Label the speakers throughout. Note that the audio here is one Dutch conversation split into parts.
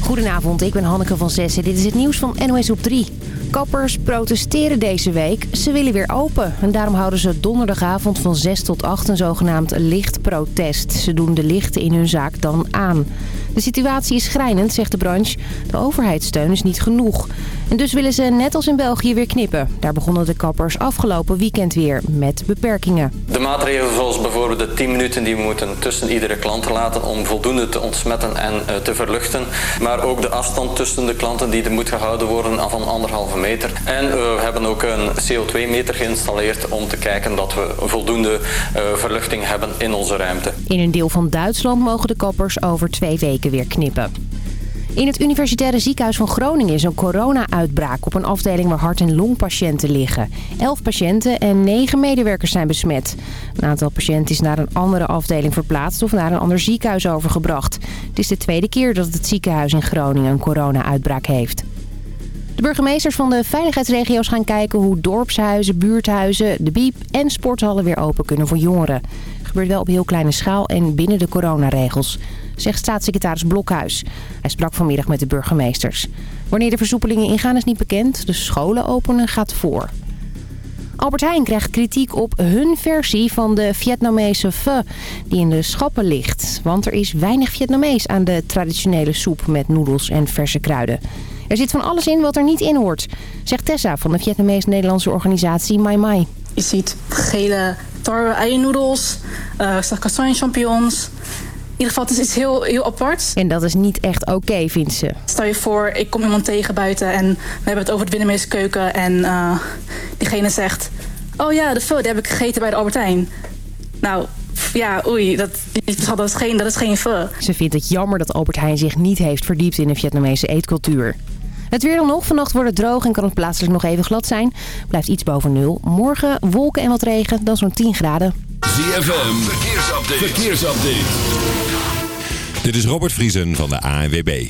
Speaker 1: Goedenavond, ik ben Hanneke van Zessen. Dit is het nieuws van NOS op 3. Kappers protesteren deze week. Ze willen weer open. En daarom houden ze donderdagavond van 6 tot 8 een zogenaamd lichtprotest. Ze doen de lichten in hun zaak dan aan. De situatie is schrijnend, zegt de branche. De overheidssteun is niet genoeg. En dus willen ze net als in België weer knippen. Daar begonnen de kappers afgelopen weekend weer met beperkingen.
Speaker 2: De maatregelen zoals bijvoorbeeld de 10 minuten die we moeten tussen iedere klant laten... om voldoende te ontsmetten en uh, te verluchten. Maar ook de afstand tussen de klanten die er moet gehouden worden van anderhalve meter. En uh, we hebben ook een CO2-meter geïnstalleerd om te kijken dat we voldoende uh, verluchting hebben in onze ruimte.
Speaker 1: In een deel van Duitsland mogen de kappers over twee weken weer knippen. In het Universitaire Ziekenhuis van Groningen is een corona-uitbraak op een afdeling waar hart- en longpatiënten liggen. Elf patiënten en negen medewerkers zijn besmet. Een aantal patiënten is naar een andere afdeling verplaatst of naar een ander ziekenhuis overgebracht. Het is de tweede keer dat het ziekenhuis in Groningen een corona-uitbraak heeft. De burgemeesters van de veiligheidsregio's gaan kijken hoe dorpshuizen, buurthuizen, de biep en sporthallen weer open kunnen voor jongeren. Gebeurt wel op heel kleine schaal en binnen de coronaregels, zegt staatssecretaris Blokhuis. Hij sprak vanmiddag met de burgemeesters. Wanneer de versoepelingen ingaan is niet bekend. De scholen openen gaat voor. Albert Heijn krijgt kritiek op hun versie van de Vietnamese pho die in de schappen ligt. Want er is weinig Vietnamees aan de traditionele soep met noedels en verse kruiden. Er zit van alles in wat er niet in hoort, zegt Tessa van de Vietnamees-Nederlandse organisatie Mai Mai.
Speaker 3: Je ziet gele tarwe eiernoedels, uh, champignons. In ieder geval, het is iets heel, heel apart.
Speaker 1: En dat is niet echt oké, okay, vindt ze.
Speaker 3: Stel je voor, ik kom iemand tegen buiten en we hebben het over het Vietnamese keuken. En uh, diegene zegt, oh ja, de pho, die heb ik gegeten bij de Albertijn. Nou, ja, oei, dat, dat, is geen, dat is geen pho.
Speaker 1: Ze vindt het jammer dat Albert Heijn zich niet heeft verdiept in de Vietnamese eetcultuur. Het weer dan nog. Vannacht wordt het droog en kan het plaatselijk nog even glad zijn. Blijft iets boven nul. Morgen wolken en wat regen, dan zo'n 10 graden.
Speaker 4: ZFM, verkeersupdate. verkeersupdate. Dit is Robert Vriesen van de ANWB.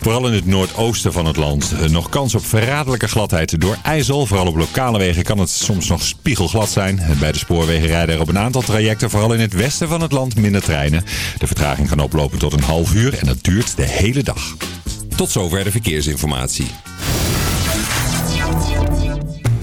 Speaker 4: Vooral in het noordoosten van het land. Nog kans op verraderlijke gladheid door ijzel. Vooral op lokale wegen kan het soms nog spiegelglad zijn. Bij de spoorwegen rijden er op een aantal trajecten, vooral in het westen van het land, minder treinen. De vertraging kan oplopen tot een half uur en dat duurt de hele dag. Tot zover de verkeersinformatie.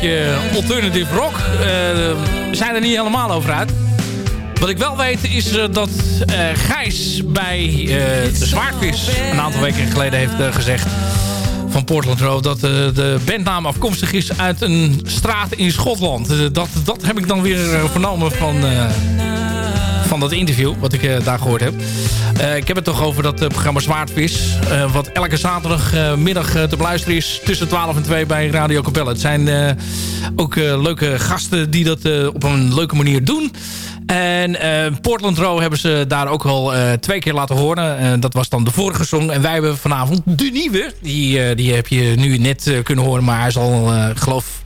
Speaker 5: Beetje alternative rock. we zijn er niet helemaal over uit. Wat ik wel weet is dat Gijs bij de Zwaardvis een aantal weken geleden heeft gezegd van Portland Road... dat de bandnaam afkomstig is uit een straat in Schotland. dat, dat heb ik dan weer vernomen van, van dat interview, wat ik daar gehoord heb. Ik heb het toch over dat programma Zwaardvis... wat elke zaterdagmiddag te beluisteren is tussen 12 en 2 bij Radio Capelle. Het zijn ook leuke gasten die dat op een leuke manier doen... En Portland Row hebben ze daar ook al twee keer laten horen. Dat was dan de vorige song. En wij hebben vanavond de nieuwe. Die, die heb je nu net kunnen horen. Maar hij is al, geloof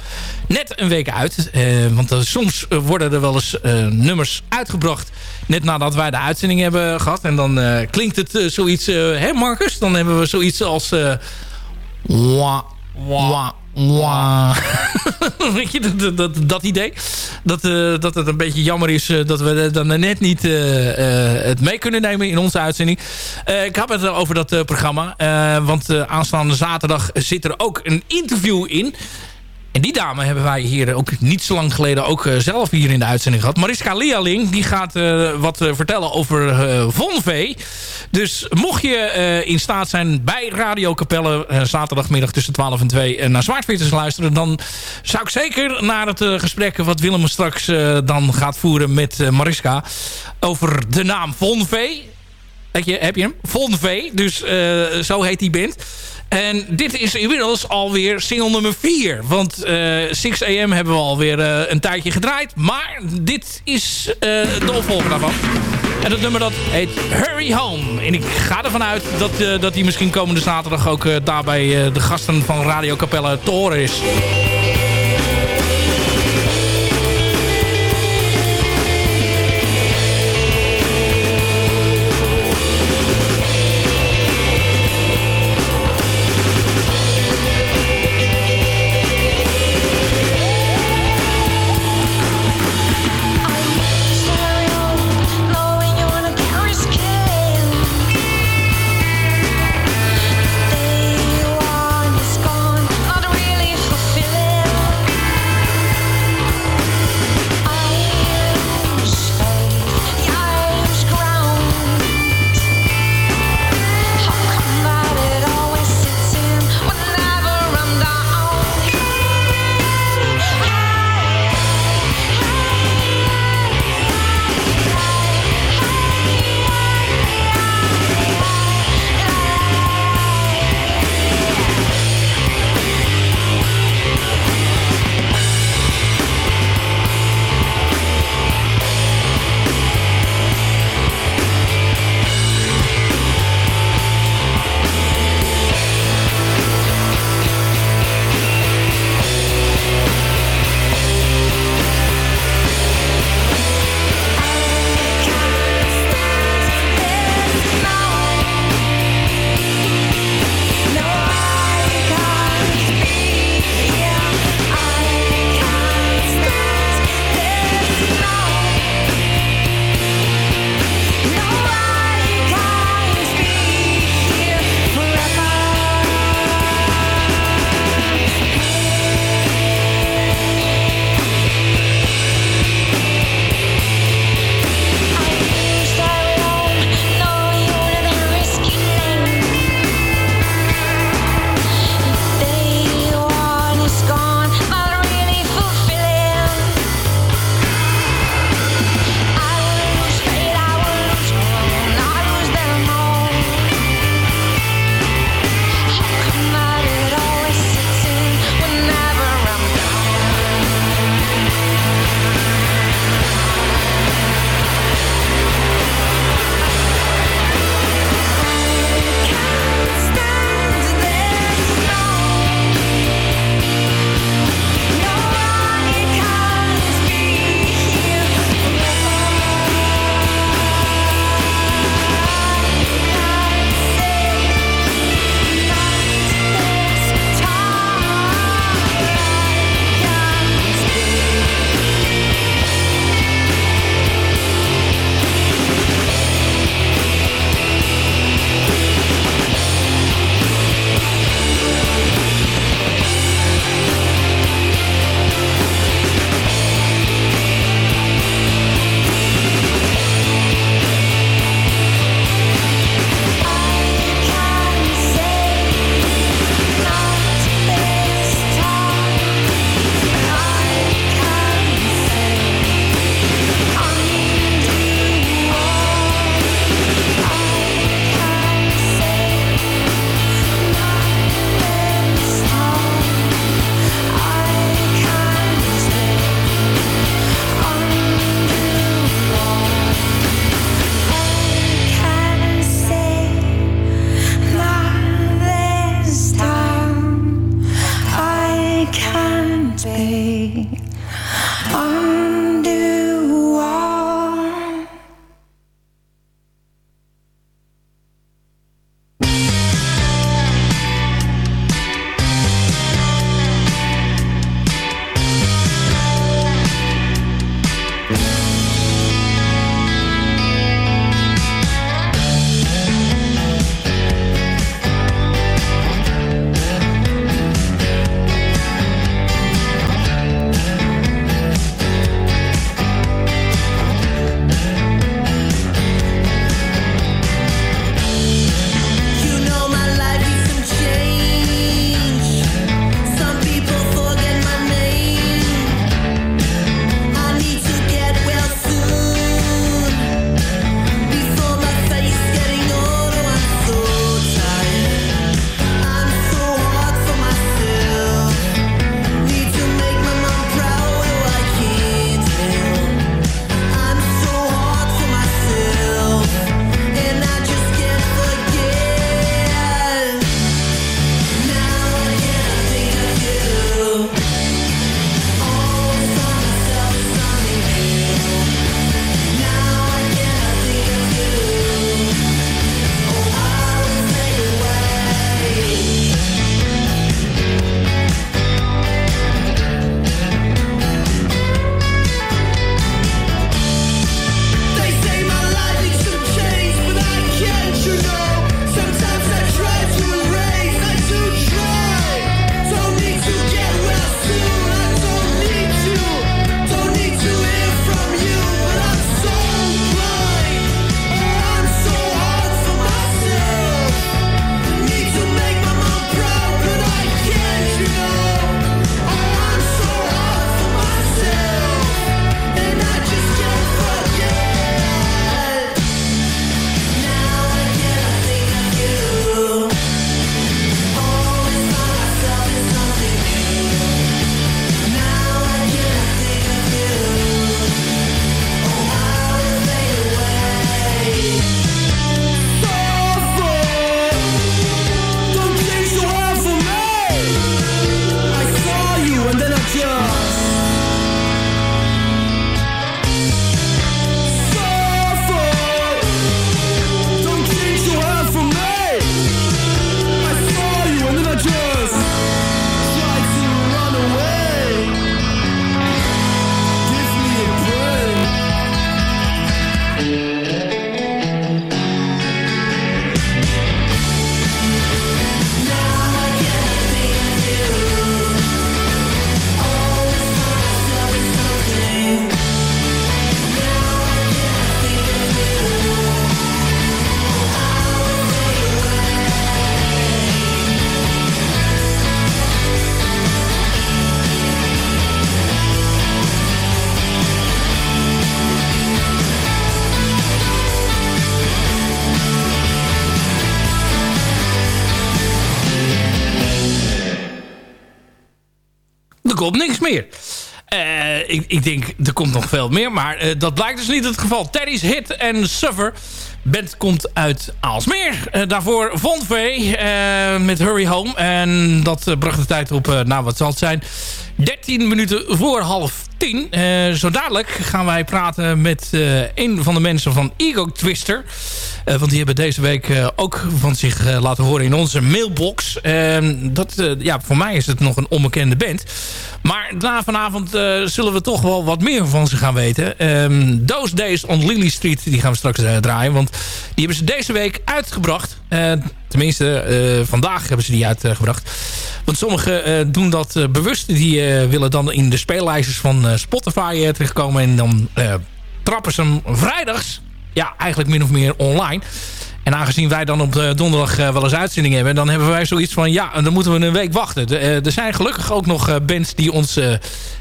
Speaker 5: net een week uit. want soms worden er wel eens nummers uitgebracht. Net nadat wij de uitzending hebben gehad. En dan klinkt het zoiets... hè Marcus? Dan hebben we zoiets als... Wah, wah, Wow. Weet je, dat, dat, dat idee. Dat, uh, dat het een beetje jammer is uh, dat we dan net niet uh, het mee kunnen nemen in onze uitzending. ik heb het over dat programma. want aanstaande zaterdag zit er ook een interview in. En die dame hebben wij hier ook niet zo lang geleden ook uh, zelf hier in de uitzending gehad. Mariska Lialing, die gaat uh, wat uh, vertellen over Vonvee. Dus mocht je in staat zijn bij Radio Capelle zaterdagmiddag tussen 12 en 2 naar Zwaardvitters luisteren... dan zou ik zeker naar het gesprek wat Willem straks dan gaat voeren met Mariska over de naam Vonvee. Weet je, heb je hem? Vonvee, dus zo heet die band. En dit is inmiddels alweer single nummer 4. Want uh, 6 AM hebben we alweer uh, een tijdje gedraaid. Maar dit is uh, de opvolger daarvan. En dat nummer dat heet Hurry Home. En ik ga ervan uit dat, dat die misschien komende zaterdag ook daarbij de gasten van Radio Capelle te horen is. Meer. ik, ik, denk, er komt nog veel meer. Maar dat blijkt dus niet het geval. Terry's Hit en Suffer. Band komt uit Aalsmeer. daarvoor Von V met Hurry Home. En dat bracht de tijd op, nou wat zal het zijn... 13 minuten voor half 10. Uh, zo dadelijk gaan wij praten met uh, een van de mensen van Ego Twister. Uh, want die hebben deze week ook van zich laten horen in onze mailbox. Ehm, dat, ja, voor mij is het nog een onbekende band. Maar na vanavond zullen we toch wel wat meer van ze gaan weten. Those Days on Lily Street, die gaan we straks draaien. Want die hebben ze deze week uitgebracht. Tenminste, vandaag hebben ze die uitgebracht. Want sommigen doen dat bewust. Die willen dan in de speellijstjes van Spotify terechtkomen. En dan trappen ze hem vrijdags. Ja, eigenlijk min of meer online. En aangezien wij dan op de donderdag uh, wel eens uitzending hebben... dan hebben wij zoiets van, ja, dan moeten we een week wachten. Uh, er zijn gelukkig ook nog bands die ons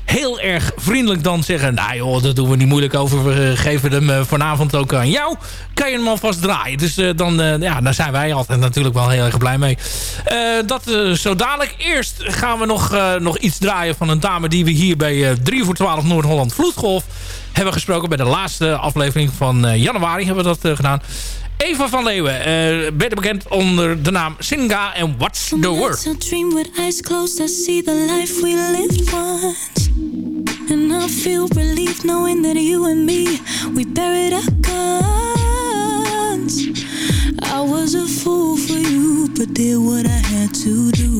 Speaker 5: heel erg vriendelijk dan zeggen... nou joh, dat doen we niet moeilijk over. We geven hem vanavond ook aan jou. Kan je hem alvast draaien. Dus dan, ja, daar zijn wij altijd natuurlijk wel heel erg blij mee. dat zo dadelijk. Eerst gaan we nog, nog iets draaien van een dame... die we hier bij 3 voor 12 Noord-Holland Vloedgolf hebben gesproken. Bij de laatste aflevering van januari hebben we dat gedaan. Eva van Leeuwen, uh, beter bekend onder de naam Singa en What's the Word.
Speaker 6: I dream with eyes closed, I see the life we lived once. And I feel relief knowing that you and me, we buried our guns. I was a fool for you, but did what I had to do.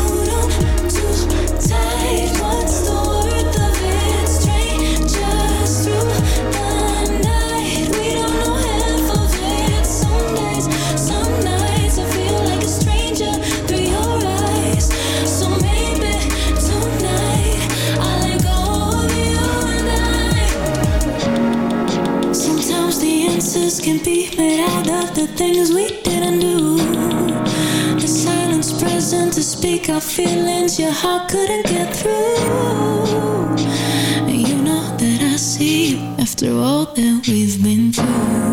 Speaker 6: Can be made out of the things we didn't do. The silence present to speak our feelings your heart couldn't get through. And you know that I see you after all that we've been through.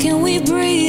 Speaker 6: Can we breathe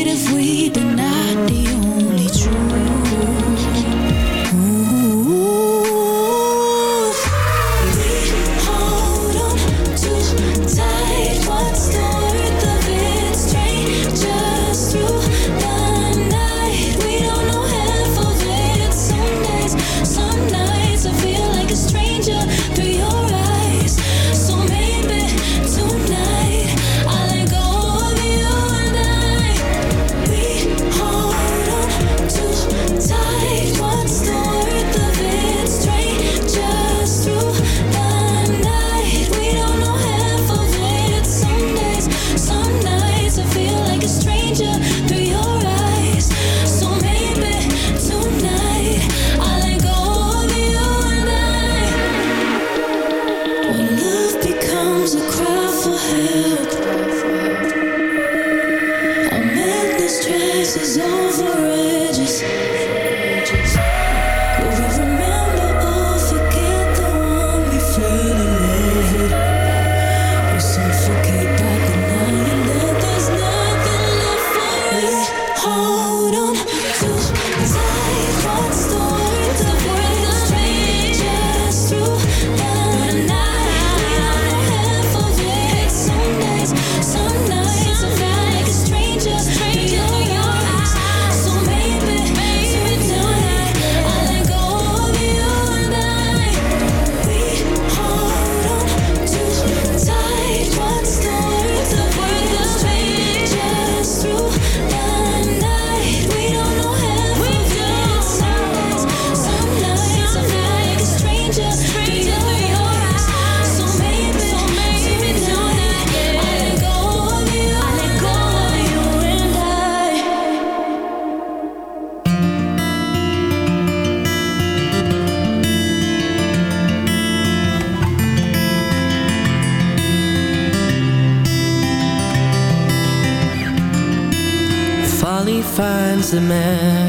Speaker 6: the
Speaker 7: man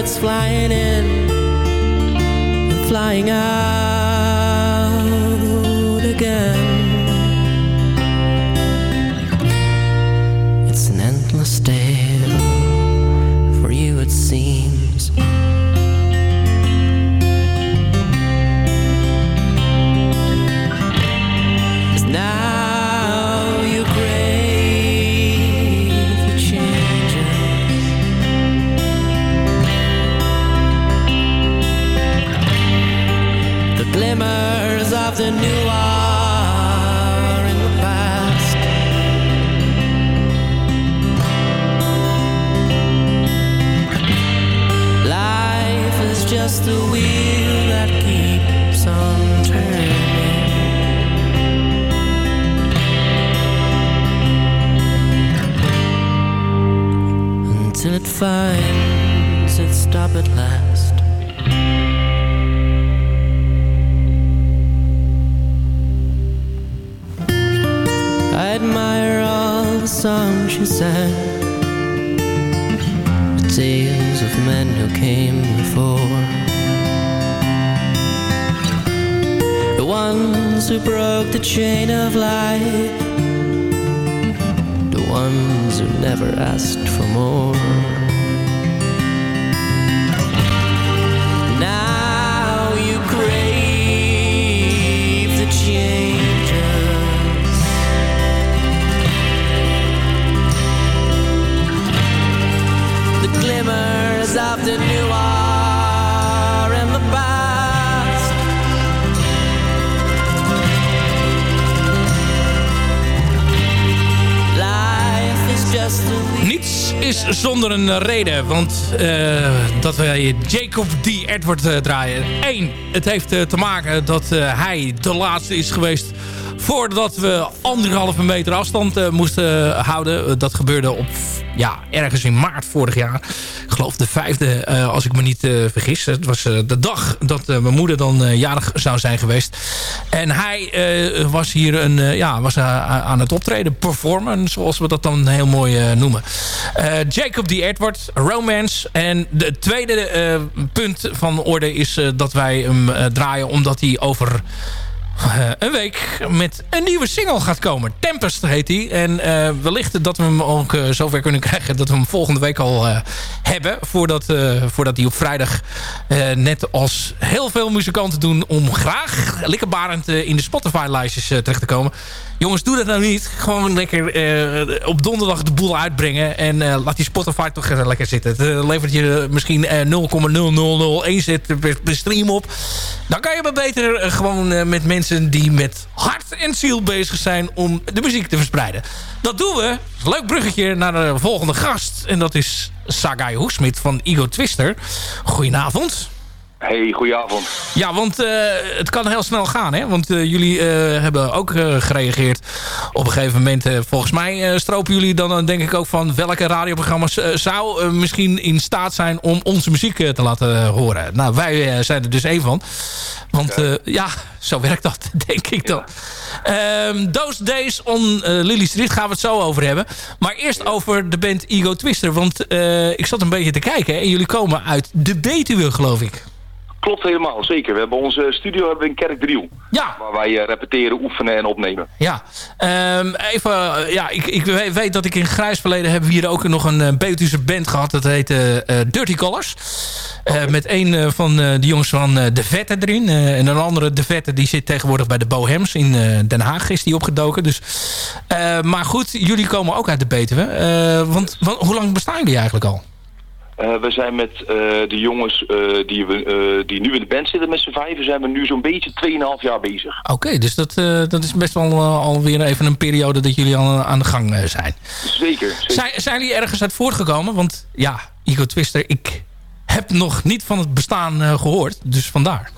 Speaker 7: birds flying in flying out of men who came before, the ones who broke the chain of life the ones who never asked for more.
Speaker 5: Zonder een reden. Want eh, dat wij Jacob D. Edward eh, draaien. Eén, het heeft eh, te maken dat hij de laatste is geweest... voordat we anderhalve meter afstand eh, moesten houden. Eh, dat gebeurde op ja, ergens in maart vorig jaar. Ik geloof de vijfde, eh, als ik me niet eh, vergis. Het was eh, de dag dat eh, mijn moeder dan eh, jarig zou zijn geweest. En hij eh, was hier een, eh, ja, was, eh, aan het optreden. Performen, zoals we dat dan heel mooi eh, noemen. Eh, Jacob D. Edward, Romance. En de tweede eh, punt van orde is eh, dat wij hem eh, draaien... omdat hij over eh, een week met een nieuwe single gaat komen. Tempest heet hij. En eh, wellicht dat we hem ook eh, zover kunnen krijgen... dat we hem volgende week al hebben. Voordat, voordat hij op vrijdag, net als heel veel muzikanten doen... om graag likkerbarend in de Spotify-lijstjes terecht te komen. Jongens, doe dat nou niet. Gewoon lekker op donderdag de boel uitbrengen. En laat die Spotify toch lekker zitten. Het levert je misschien eh, 0,0001 zit per, per stream op. Dan kan je maar beter gewoon met mensen die met hart en ziel bezig zijn... om de muziek te verspreiden. Dat doen we. Leuk bruggetje naar de volgende gast. En dat is Sagai Hoesmit van Ego Twister. Goedenavond.
Speaker 8: Hey, goedenavond.
Speaker 5: Ja, want eh, het kan heel snel gaan, hè? Want eh, jullie eh, hebben ook gereageerd op een gegeven moment. volgens mij stropen jullie dan denk ik ook van... welke radioprogramma's zou misschien in staat zijn om onze muziek te laten horen. Nou, wij zijn er dus één van. Want ja, zo werkt dat, denk ik dan. Ehm, Those Days on eh, Lily Street gaan we het zo over hebben. Maar eerst over de band Ego Twister. Want ik zat een beetje te kijken en jullie komen uit de Betuwe, geloof ik.
Speaker 8: Klopt helemaal, zeker. We hebben onze studio hebben we in Kerkdriel.
Speaker 5: Ja.
Speaker 8: Waar wij eh, repeteren, oefenen en opnemen.
Speaker 5: Ja, Ehm, even, eh, ja, ik, ik we- weet dat ik in grijs verleden hebben we hier ook nog een uh, Betuwse band gehad. Dat heette eh, Dirty Colors. Eh, Met een eh, van eh, de jongens van eh, De Vette erin. Eh, en een andere De Vette die zit tegenwoordig bij de Bohems. In eh, Den Haag is die opgedoken. Dus, eh, maar goed, jullie komen ook uit de Betuwe. Eh, want, want hoe lang bestaan jullie eigenlijk al?
Speaker 8: Eh, we zijn met eh, de jongens eh, die, we, die nu in de band zitten met z'n vijven... zijn we nu zo'n beetje 2,5 jaar bezig.
Speaker 5: Oké, dus dat, dat is best wel alweer even een periode dat jullie al aan de gang zijn.
Speaker 8: Zeker. zeker.
Speaker 5: Zijn, zijn jullie ergens uit voortgekomen? Want ja, Ego Twister, ik heb nog niet van het bestaan eh, gehoord. Dus vandaar.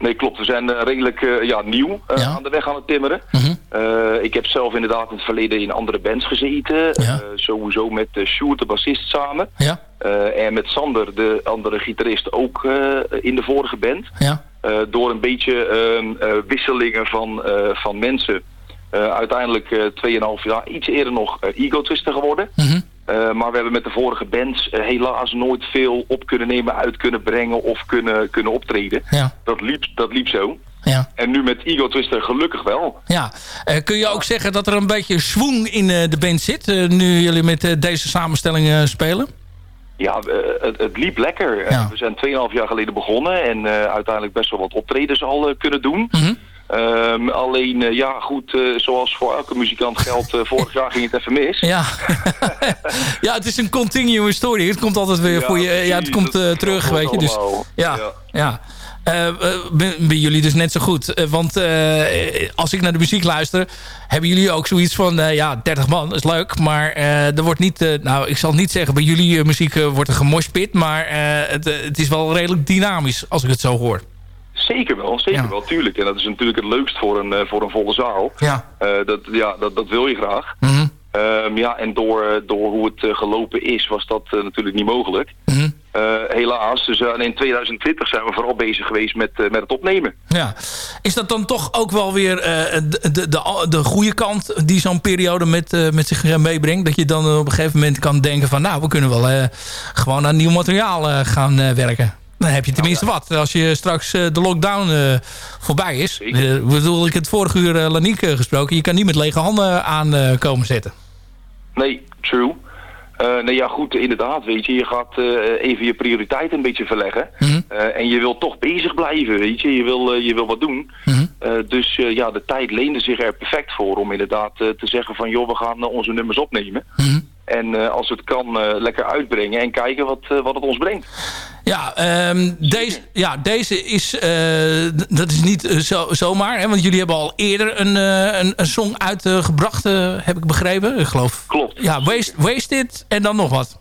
Speaker 8: Nee, klopt. We zijn eh, redelijk eh, ja, nieuw eh, aan de weg aan het timmeren.
Speaker 5: Mhm.
Speaker 8: Ik heb zelf inderdaad in het verleden in andere bands gezeten. Sowieso met Sjoerd, de bassist, samen.
Speaker 5: Ja.
Speaker 8: En met Sander, de andere gitarist, ook in de vorige band.
Speaker 5: Ja.
Speaker 8: Door een beetje ehm, eh, wisselingen van, van mensen. uiteindelijk eh 2,5 jaar, iets eerder nog eh, Ego Twister geworden.
Speaker 5: Mhm.
Speaker 8: Eh, maar we hebben met de vorige bands eh, helaas nooit veel op kunnen nemen, uit kunnen brengen of kunnen, kunnen optreden.
Speaker 5: Ja.
Speaker 8: Dat, liep, dat liep zo.
Speaker 5: Ja.
Speaker 8: En nu met Ego Twister gelukkig wel.
Speaker 5: Ja, Eh, kun je ook zeggen dat er een beetje swing in de band zit... nu jullie met deze samenstelling spelen?
Speaker 8: Ja, het, het liep lekker. We zijn 2,5 jaar geleden begonnen en uiteindelijk best wel wat optredens al kunnen doen.
Speaker 5: Mhm.
Speaker 8: Ehm, alleen, eh, ja goed, eh, zoals voor elke muzikant geldt, eh, vorig jaar ging het even mis.
Speaker 5: Ja. ja, het is een continuum story. Het komt altijd weer
Speaker 8: Ja,
Speaker 5: voor je... Ja, het komt terug, weet je. Dus, ja, ja. Ben, jullie dus net zo goed. Want als ik naar de muziek luister... hebben jullie ook zoiets van... ja, 30 man, is leuk. Maar er wordt niet... nou, ik zal niet zeggen... bij jullie muziek wordt er gemoshpit. Maar het, het is wel redelijk dynamisch... als ik het zo hoor.
Speaker 8: Zeker wel, zeker wel, tuurlijk. En dat is natuurlijk het leukst voor een, eh, voor een volle zaal.
Speaker 5: Ja.
Speaker 8: Eh, dat, ja, dat, dat wil je graag. Ehm, ja, en door, eh, door hoe het gelopen is, was dat natuurlijk niet mogelijk. Eh, helaas, dus in 2020 zijn we vooral bezig geweest met, met het opnemen.
Speaker 5: Ja. Is dat dan toch ook wel weer de, de, de, de goede kant die zo'n periode met, met zich meebrengt? Dat je dan op een gegeven moment kan denken van... nou, we kunnen wel gewoon aan nieuw materiaal gaan werken. Dan heb je tenminste wat. Als je straks eh, de lockdown eh, voorbij is. Eh, bedoel, ik het vorige uur Laniek eh, gesproken. Je kan niet met lege handen aan eh, komen zetten.
Speaker 8: Nee, true. Uh, nee, ja, goed, inderdaad, weet je. Je gaat uh, even je prioriteit een beetje verleggen.
Speaker 5: Mhm.
Speaker 8: Mm -hmm. uh, en je wil toch bezig blijven, weet je. Je wil, je wil wat doen.
Speaker 5: Mhm.
Speaker 8: Mm -hmm. dus ja, de tijd leende zich er perfect voor om inderdaad te zeggen van... joh, we gaan onze nummers opnemen. Mm -hmm. En als het kan, lekker uitbrengen en kijken wat, wat het ons brengt.
Speaker 5: Ja, um, deze, ja, deze is, uh, dat is niet uh, zo, zomaar. Hè, want jullie hebben al eerder een, uh, een, een song uitgebracht, heb ik begrepen. Ik geloof.
Speaker 8: Klopt.
Speaker 5: Ja, Waste, Wasted en dan nog wat.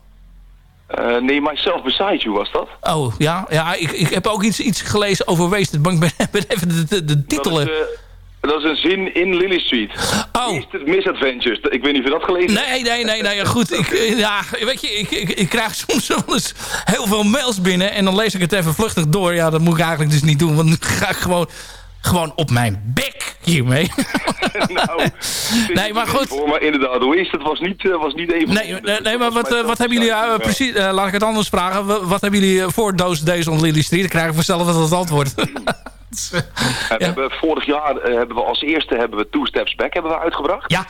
Speaker 8: nee, Myself Beside You was dat.
Speaker 5: Oh, ja. ja ik, ik heb ook iets, iets gelezen over Wasted. Maar ik ben, ben even de, de, de titelen...
Speaker 8: Dat is, dat is een zin in Lily Street.
Speaker 5: Oh.
Speaker 8: Wasted Misadventures. Ik weet niet of je dat gelezen
Speaker 5: hebt. Nee, nee, nee. nee goed. Ik, ja, weet je, ik, ik, ik krijg soms wel eens heel veel mails binnen. En dan lees ik het even vluchtig door. Ja, dat moet ik eigenlijk dus niet doen. Want dan ga ik gewoon, gewoon op mijn bek hiermee.
Speaker 8: nou,
Speaker 5: nee, maar goed.
Speaker 8: Voor, maar inderdaad, Wasted was niet, uh, was niet even...
Speaker 5: Nee, nee, nee maar wat, uh, wat hebben jullie... Uh, precies, laat ik het anders vragen. Wat, wat hebben jullie voor Doos Days on Lily Street? Dan krijg ik vanzelf wel het antwoord.
Speaker 8: ja. we hebben, vorig jaar uh, hebben we als eerste hebben we Two Steps Back hebben we uitgebracht.
Speaker 5: Ja.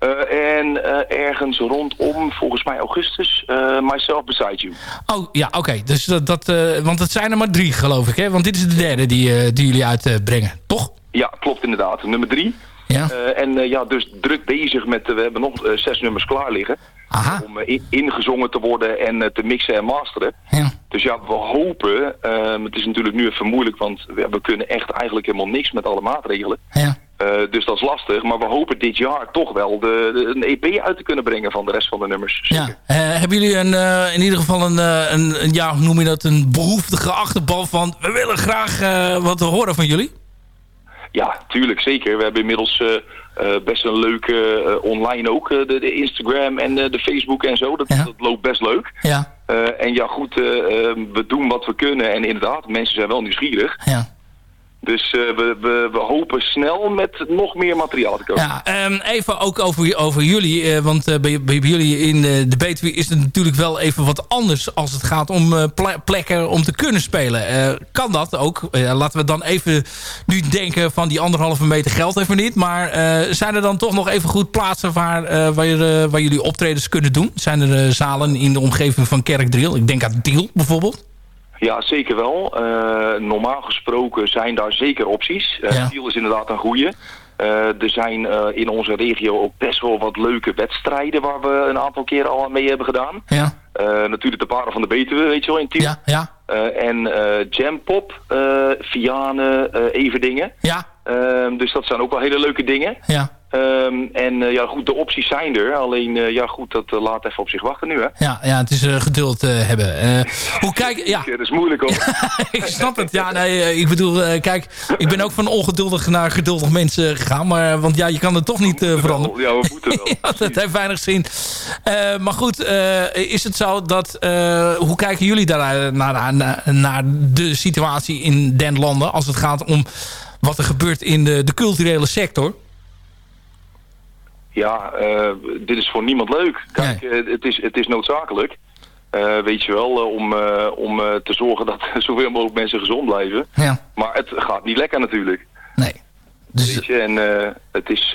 Speaker 8: Uh, en uh, ergens rondom, volgens mij augustus, Myself Beside You.
Speaker 5: Oh, ja, oké. Okay. Dus dat, dat want het zijn er maar drie, geloof ik, hè? Want dit is de derde die, die jullie uitbrengen, toch?
Speaker 8: Ja, klopt inderdaad. Nummer drie.
Speaker 5: Ja.
Speaker 8: en ja, dus druk bezig met, we hebben nog zes nummers klaar liggen.
Speaker 5: Aha.
Speaker 8: Om in, ingezongen te worden en te mixen en masteren.
Speaker 5: Ja.
Speaker 8: Dus ja, we hopen, uh, het is natuurlijk nu even moeilijk, want we, we, kunnen echt eigenlijk helemaal niks met alle maatregelen.
Speaker 5: Ja.
Speaker 8: Uh, dus dat is lastig, maar we hopen dit jaar toch wel de, de, een EP uit te kunnen brengen van de rest van de nummers.
Speaker 5: Ja. Uh, hebben jullie een, uh, in ieder geval een, een, een, ja, hoe noem je dat, een behoeftige achterbal van, we willen graag wat horen van jullie?
Speaker 8: Ja, tuurlijk, zeker. We hebben inmiddels uh, best een leuke uh, online ook, uh, de, de, Instagram en de Facebook en zo. Dat,
Speaker 5: ja.
Speaker 8: dat loopt best leuk.
Speaker 5: Ja.
Speaker 8: en ja goed, we doen wat we kunnen en inderdaad, mensen zijn wel nieuwsgierig.
Speaker 5: Ja.
Speaker 8: Dus we, we, we, hopen snel met nog meer materiaal te komen.
Speaker 5: Ja, um, even ook over, over jullie. Uh, want uh, bij, bij, jullie in de Betuwe is het natuurlijk wel even wat anders... als het gaat om plekken om te kunnen spelen. kan dat ook? laten we dan even nu denken van die anderhalve meter geld even niet. Maar zijn er dan toch nog even goed plaatsen waar, waar, waar jullie optredens kunnen doen? Zijn er zalen in de omgeving van Kerkdriel? Ik denk aan Diel bijvoorbeeld.
Speaker 8: Ja, zeker wel. Uh, normaal gesproken zijn daar zeker opties. Uh, ja. is inderdaad een goede. Uh, er zijn in onze regio ook best wel wat leuke wedstrijden waar we een aantal keren al mee hebben gedaan.
Speaker 5: Ja.
Speaker 8: natuurlijk de paren van de Betuwe, weet je wel, in Tiel.
Speaker 5: Ja, ja.
Speaker 8: en Jampop, Vianen, Everdingen.
Speaker 5: Ja.
Speaker 8: dus dat zijn ook wel hele leuke dingen.
Speaker 5: Ja.
Speaker 8: Um, en uh, ja, goed, de opties zijn er. Alleen, uh, ja goed, dat uh, laat even op zich wachten nu, hè.
Speaker 5: Ja, ja het is geduld hebben. hoe kijk... Ja.
Speaker 8: dat is moeilijk, hoor.
Speaker 5: ik snap het. Ja, nee, ik bedoel, kijk, ik ben ook van ongeduldig naar geduldig mensen gegaan. Maar, want ja, je kan het toch niet veranderen.
Speaker 8: Wel. Ja, we moeten wel.
Speaker 5: ja, dat heeft weinig zin. maar goed, is het zo dat... hoe kijken jullie daar naar, naar, naar de situatie in den landen... als het gaat om wat er gebeurt in de, de culturele sector?
Speaker 8: Ja, uh, dit is voor niemand leuk. Kijk, nee. uh, het, is, het is noodzakelijk. Uh, weet je wel, om, om te zorgen dat zoveel mogelijk mensen gezond blijven.
Speaker 5: Ja.
Speaker 8: Maar het gaat niet lekker natuurlijk.
Speaker 5: Nee.
Speaker 8: Dus... Weet je, en het is,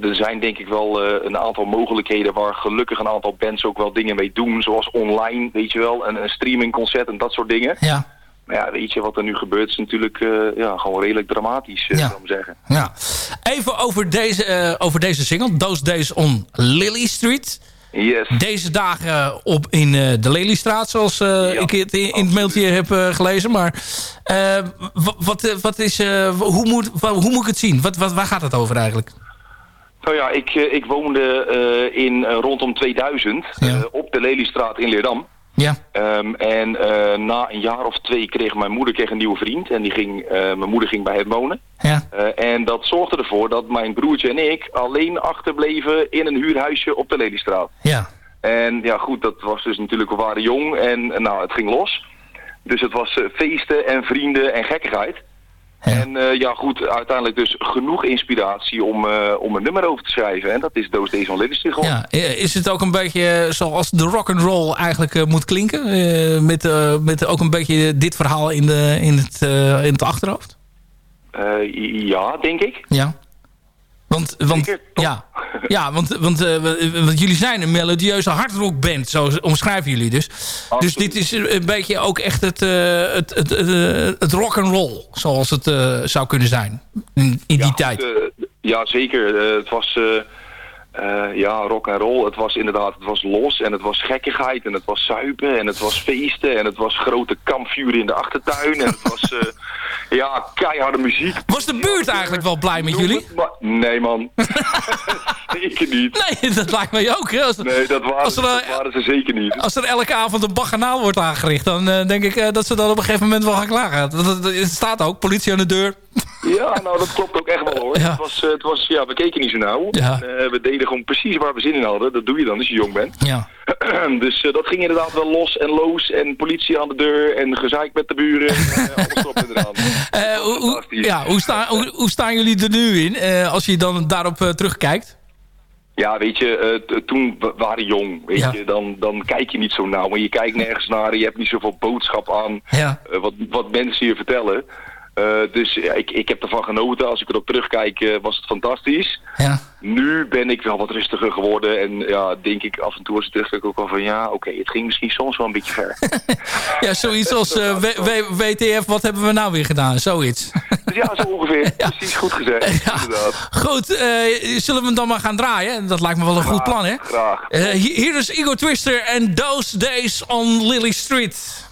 Speaker 8: er zijn denk ik wel een aantal mogelijkheden waar gelukkig een aantal bands ook wel dingen mee doen. Zoals online, weet je wel, een, een streamingconcert en dat soort dingen.
Speaker 5: Ja.
Speaker 8: Maar ja, weet je, wat er nu gebeurt is natuurlijk uh, ja, gewoon redelijk dramatisch, uh, ja. zou ik zeggen.
Speaker 5: Ja. Even over deze, uh, over deze single, Those Days on Lily Street.
Speaker 8: Yes.
Speaker 5: Deze dagen op in de Lelystraat, zoals ja, ik het in, in, het mailtje heb gelezen. Maar wat, wat is, hoe, moet, hoe moet ik het zien? Wat, wat, waar gaat het over eigenlijk?
Speaker 8: Nou ja, ik, ik woonde in rondom 2000
Speaker 5: ja.
Speaker 8: op de Lelystraat in Leerdam.
Speaker 5: Ja.
Speaker 8: Um, en uh, na een jaar of twee kreeg mijn moeder kreeg een nieuwe vriend. En die ging, uh, mijn moeder ging bij hem wonen.
Speaker 5: Ja.
Speaker 8: Uh, en dat zorgde ervoor dat mijn broertje en ik alleen achterbleven in een huurhuisje op de Lelystraat.
Speaker 5: Ja.
Speaker 8: En ja goed, dat was dus natuurlijk, we waren jong en nou, het ging los. Dus het was feesten en vrienden en gekkigheid.
Speaker 5: Ja.
Speaker 8: En uh, ja goed, uiteindelijk dus genoeg inspiratie om, uh, om een nummer over te schrijven. En dat is Doos Days on
Speaker 5: Ja, is het ook een beetje zoals de rock and roll eigenlijk uh, moet klinken? met, met ook een beetje dit verhaal in, de, in, het, in het achterhoofd?
Speaker 8: ja, denk ik.
Speaker 5: Ja. Want, want,
Speaker 8: Zeker,
Speaker 5: ja, ja, want, want, uh, want jullie zijn een melodieuze hardrockband, zo omschrijven jullie dus.
Speaker 8: Absoluut.
Speaker 5: Dus dit is een beetje ook echt het, uh, het, het, het, het rock and roll, zoals het uh, zou kunnen zijn in, in die tijd.
Speaker 8: ja, zeker. het was... ja, rock and roll. Het was inderdaad, het was los en het was gekkigheid en het was zuipen en het was feesten en het was grote kampvuren in de achtertuin en het was ja, keiharde muziek.
Speaker 5: Was de buurt eigenlijk wel blij met jullie?
Speaker 8: Nee man, zeker niet.
Speaker 5: Nee, dat lijkt mij ook. Als,
Speaker 8: nee, dat waren,
Speaker 5: als er,
Speaker 8: dat waren ze zeker niet.
Speaker 5: Als er elke avond een baganaal wordt aangericht, dan uh, denk ik uh, dat ze dan op een gegeven moment wel gaan klagen. Dat, dat, dat, het staat ook, politie aan de deur.
Speaker 8: Ja, nou dat klopt ook echt wel hoor.
Speaker 5: Ja.
Speaker 8: Het was, het was, ja, we keken niet zo nauw.
Speaker 5: Ja.
Speaker 8: Uh, we deden gewoon precies waar we zin in hadden. Dat doe je dan als je jong bent.
Speaker 5: Ja.
Speaker 8: dus dat ging inderdaad wel los en loos. En politie aan de deur en gezeik met de buren. en, alles erop en eraan.
Speaker 5: hoe, hoe, ja, hoe, hoe, hoe, staan jullie er nu in als je dan daarop terugkijkt?
Speaker 8: Ja, weet je, toen we waren jong, weet
Speaker 5: ja.
Speaker 8: je, dan, dan kijk je niet zo nauw. Maar je kijkt nergens naar, je hebt niet zoveel boodschap aan
Speaker 5: ja.
Speaker 8: wat, wat mensen je vertellen. Uh, dus ja, ik, ik heb ervan genoten. Als ik erop terugkijk uh, was het fantastisch.
Speaker 5: Ja.
Speaker 8: Nu ben ik wel wat rustiger geworden. En ja, denk ik af en toe als ik terugkijk ook wel van... ja, oké, okay, het ging misschien soms wel een beetje ver.
Speaker 5: ja, zoiets als uh, WTF, wat hebben we nou weer gedaan? Zoiets.
Speaker 8: ja, zo ongeveer. ja. Precies goed gezegd.
Speaker 5: Ja.
Speaker 8: Inderdaad.
Speaker 5: Goed, zullen we hem dan maar gaan draaien? Dat lijkt me wel een
Speaker 8: graag,
Speaker 5: goed plan, hè?
Speaker 8: Graag.
Speaker 5: hier is Igor Twister en Those Days on Lily Street.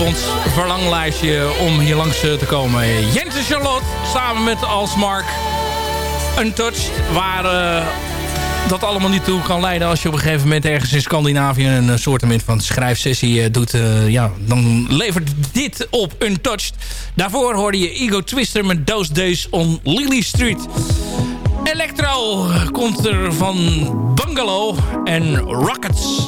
Speaker 9: Ons verlanglijstje om hier langs eh, te komen. Jens en Charlotte, samen met Alsmark Untouched, waar uh, dat allemaal niet toe kan leiden... als je op een gegeven moment ergens in Scandinavië een eh, soort van schrijfsessie doet. ja, dan levert dit op Untouched. Daarvoor hoorde je Ego Twister met Those Days on Lily Street. Electro komt er van Bungalow en Rockets.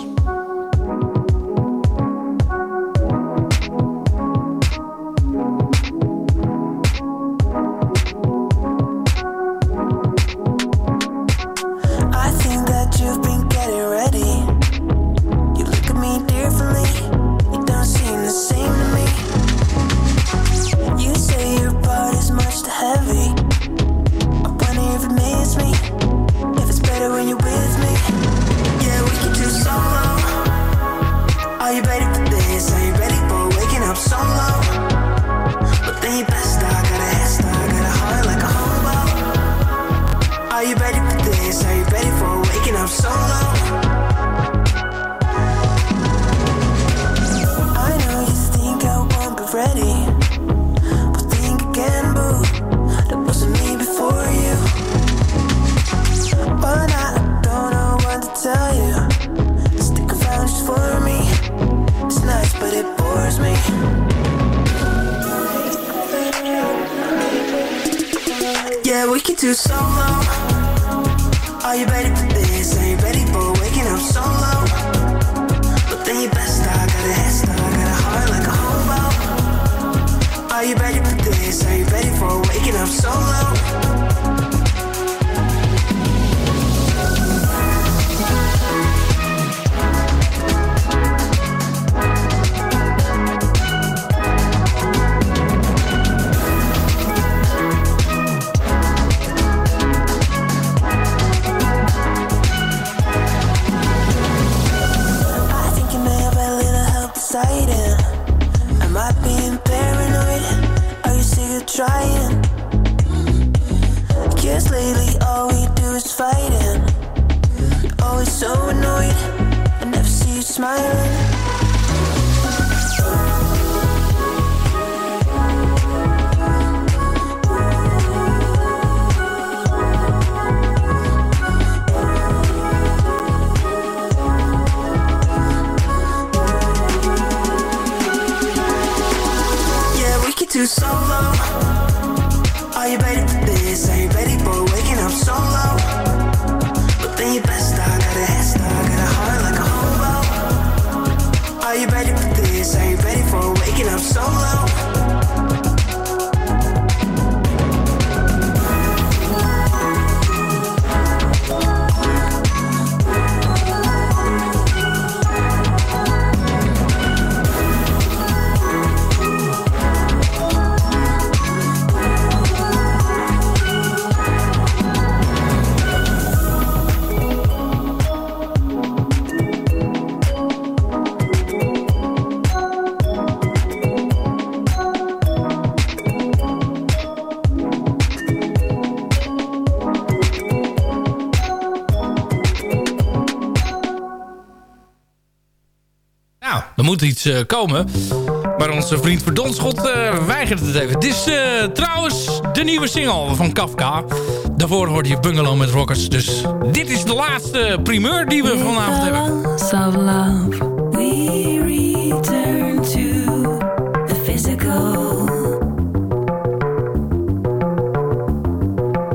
Speaker 5: iets eh, komen. Maar onze vriend Verdonschot eh, weigert het even. Dit is eh, trouwens de nieuwe single van Kafka. Daarvoor hoorde je Bungalow met rockers. Dus dit is de laatste primeur die we vanavond hebben.
Speaker 6: Of love, we return to the physical.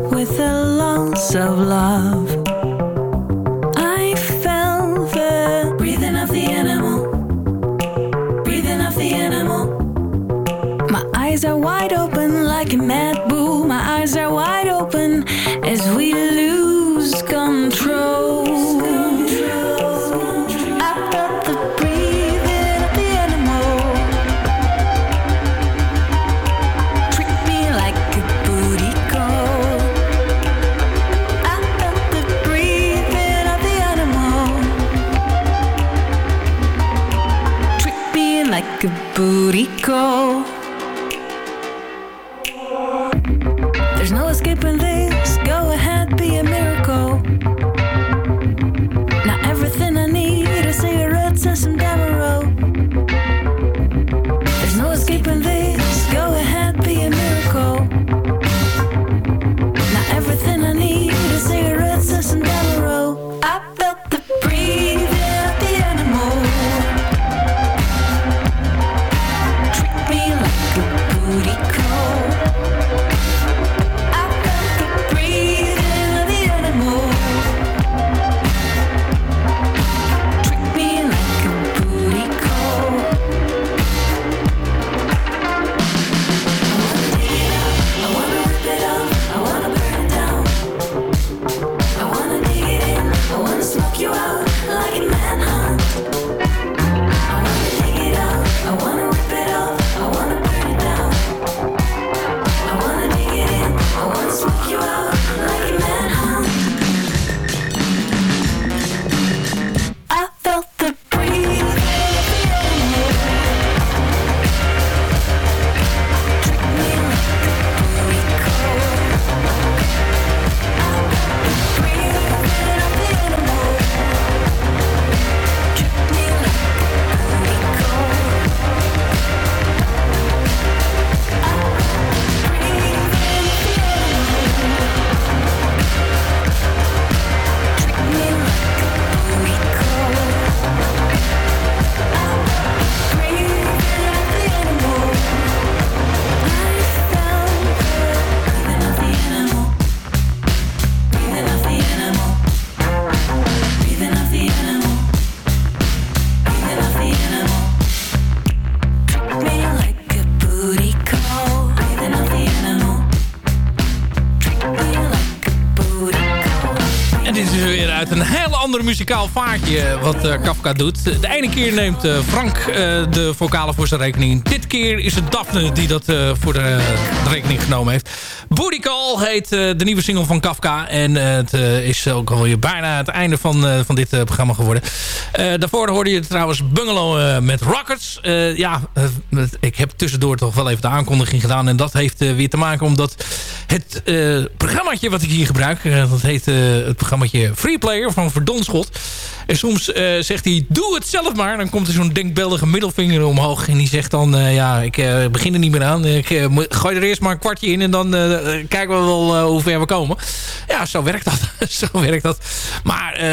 Speaker 6: With the loss of love.
Speaker 5: muzikaal vaartje wat uh, Kafka doet. De ene keer neemt eh, Frank eh, de vocalen voor zijn rekening. Dit keer is het Daphne die dat voor de rekening genomen heeft. Booty Call heet eh, de nieuwe single van Kafka. En eh, het eh, is ook alweer bijna het einde van, van dit programma geworden. daarvoor hoorde je trouwens Bungalow met Rockets. ja, ik heb tussendoor toch wel even de aankondiging gedaan. En dat heeft weer te maken omdat het programmaatje wat ik hier gebruik... dat heet het programmaatje Free Player van Verdonschot. En soms eh, zegt hij, doe het zelf maar. Dan komt er zo'n denkbeeldige middelvinger omhoog. En die zegt dan, eh, ja, ik uh, begin er niet meer aan. Ik gooi er eerst maar een kwartje in. En dan kijken we wel hoe ver we komen. Ja, zo werkt dat. zo werkt dat. Maar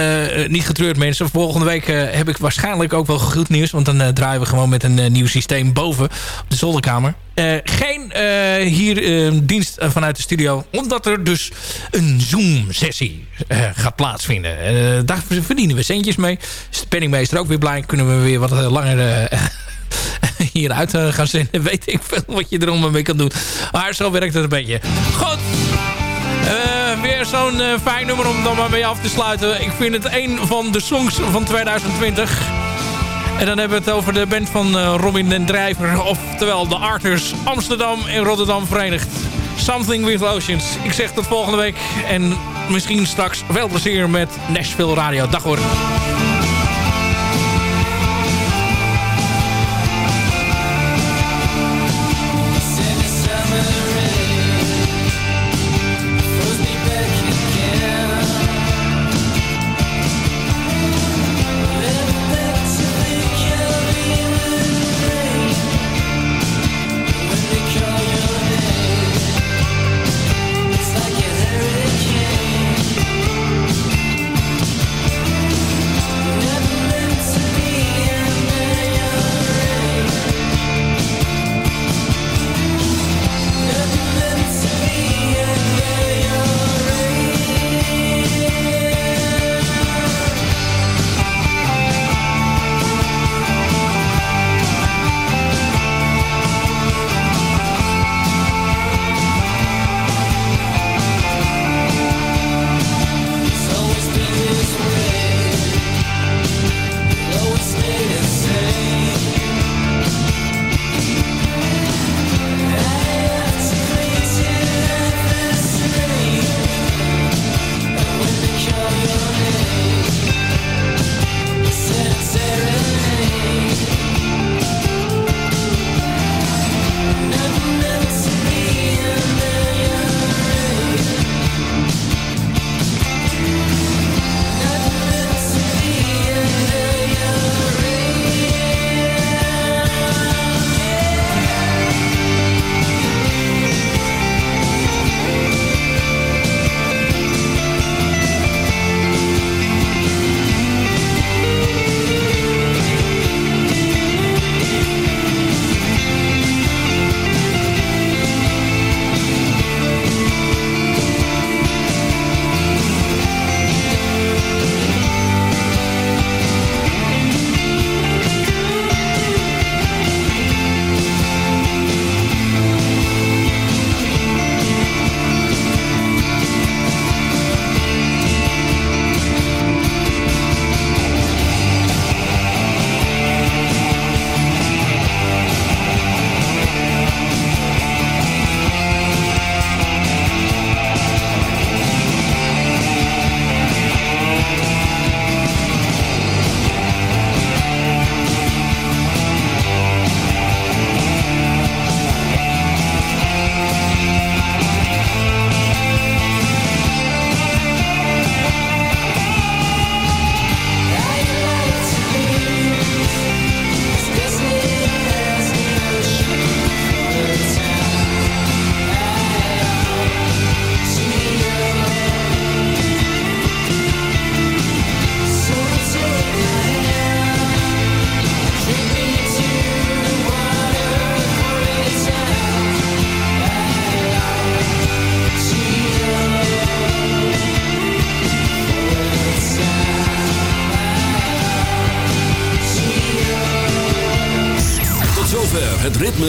Speaker 5: niet getreurd mensen. Volgende week heb ik waarschijnlijk ook wel goed nieuws. Want dan draaien we gewoon met een nieuw systeem boven. Op de zolderkamer. Uh, geen uh, hier uh, dienst vanuit de studio. Omdat er dus een Zoom-sessie gaat plaatsvinden. daar verdienen we centjes mee. Is de ook weer blij. Kunnen we weer wat langer hieruit gaan zenden. Weet ik veel wat je er mee kan doen. Maar zo werkt het een beetje. Goed. weer zo'n fijn nummer om dan maar mee af te sluiten. Ik vind het een van de songs van 2020. En dan hebben we het over de band van uh, Robin den Drijver. Oftewel de Arthurs Amsterdam en Rotterdam verenigd. Something with Oceans. Ik zeg tot volgende week. En misschien straks veel plezier met Nashville Radio. Dag hoor.